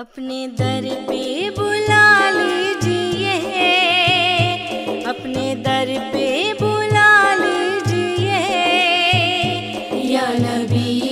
اپنے در پہ بلا لیجیے اپنے در پہ بلا لیجیے یا نبی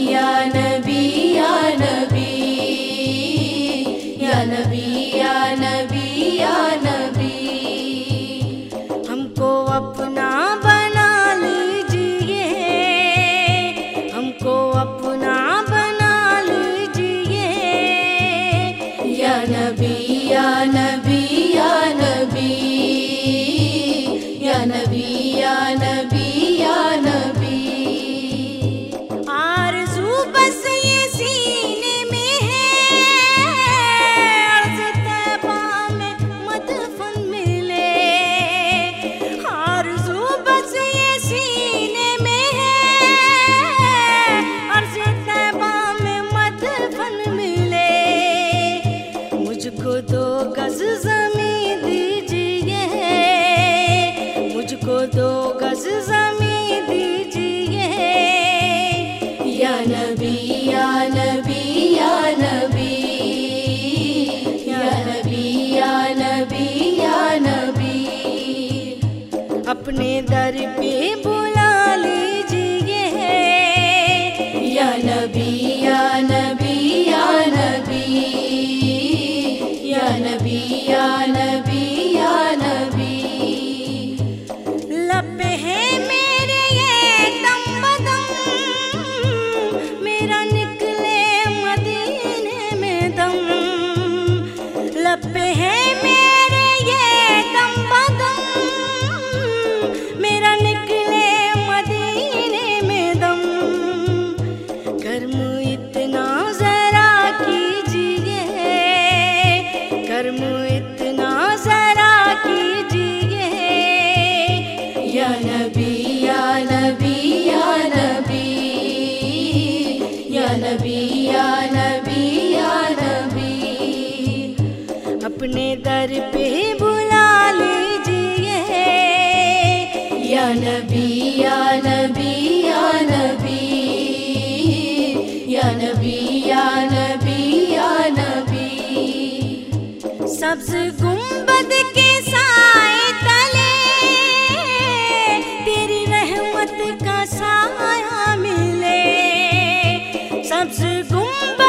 دو گز زمین دیجیے یا نبی یا نبی یا نبی۔ یا نبی یا نبی یا نبی۔ اپنے در پہ اپنے در پہ بلا لیجیے یا نبی یا نبی یا نبی۔ یا نبی یا نبی یا نبی۔ سبز گنبد کے سائے تلے۔ تیری رحمت کا سایہ ملے۔ سبز گنبد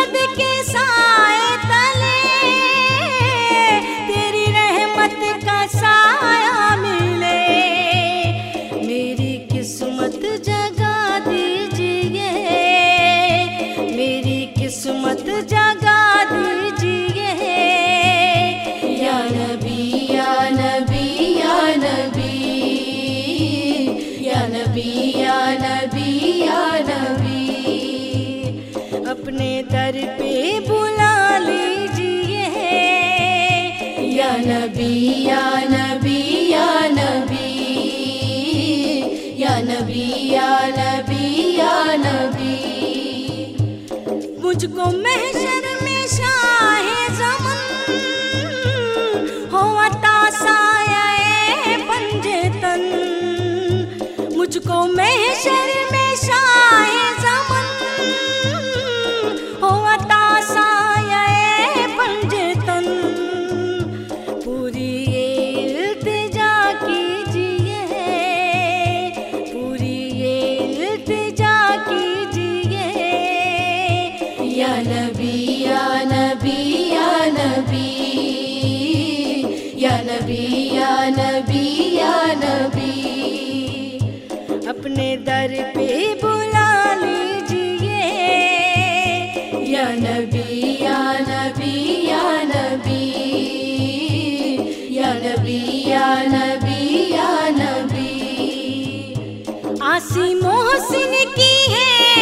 در پہ بلا لیجیے یا نبی یا نبی یا نبی یا نبی یا نبی یا نبی۔ مجھ کو محشر میں شاہ زمن ہو عطا سایہ پنجتن۔ مجھ کو محشر یا نبی یا نبی یا نبی یا نبی یا نبی یا نبی. اپنے در پہ بلا لیجیے یا نبی یا نبی یا نبی۔ یا نبی یا نبی یا نبی۔ آسی محسن کی ہے۔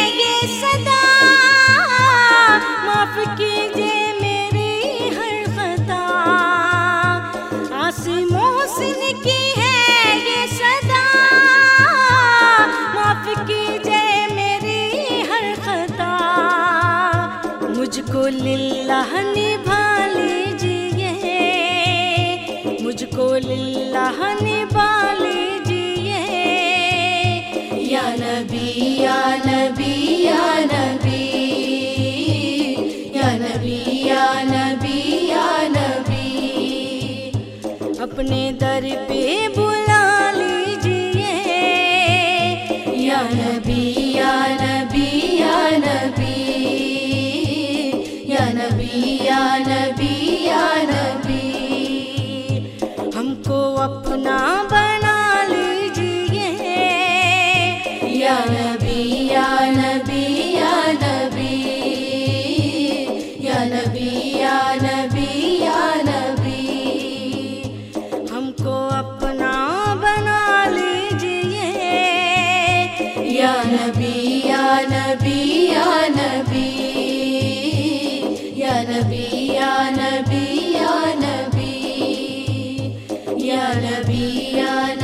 للہ نبھا لیجیے مجھ کو للہ نبھا لیجیے یا نبی یا اپنے در پہ بلا نبی یا نبی یا نبی یا نبی یا نبی یا نبی یا نبی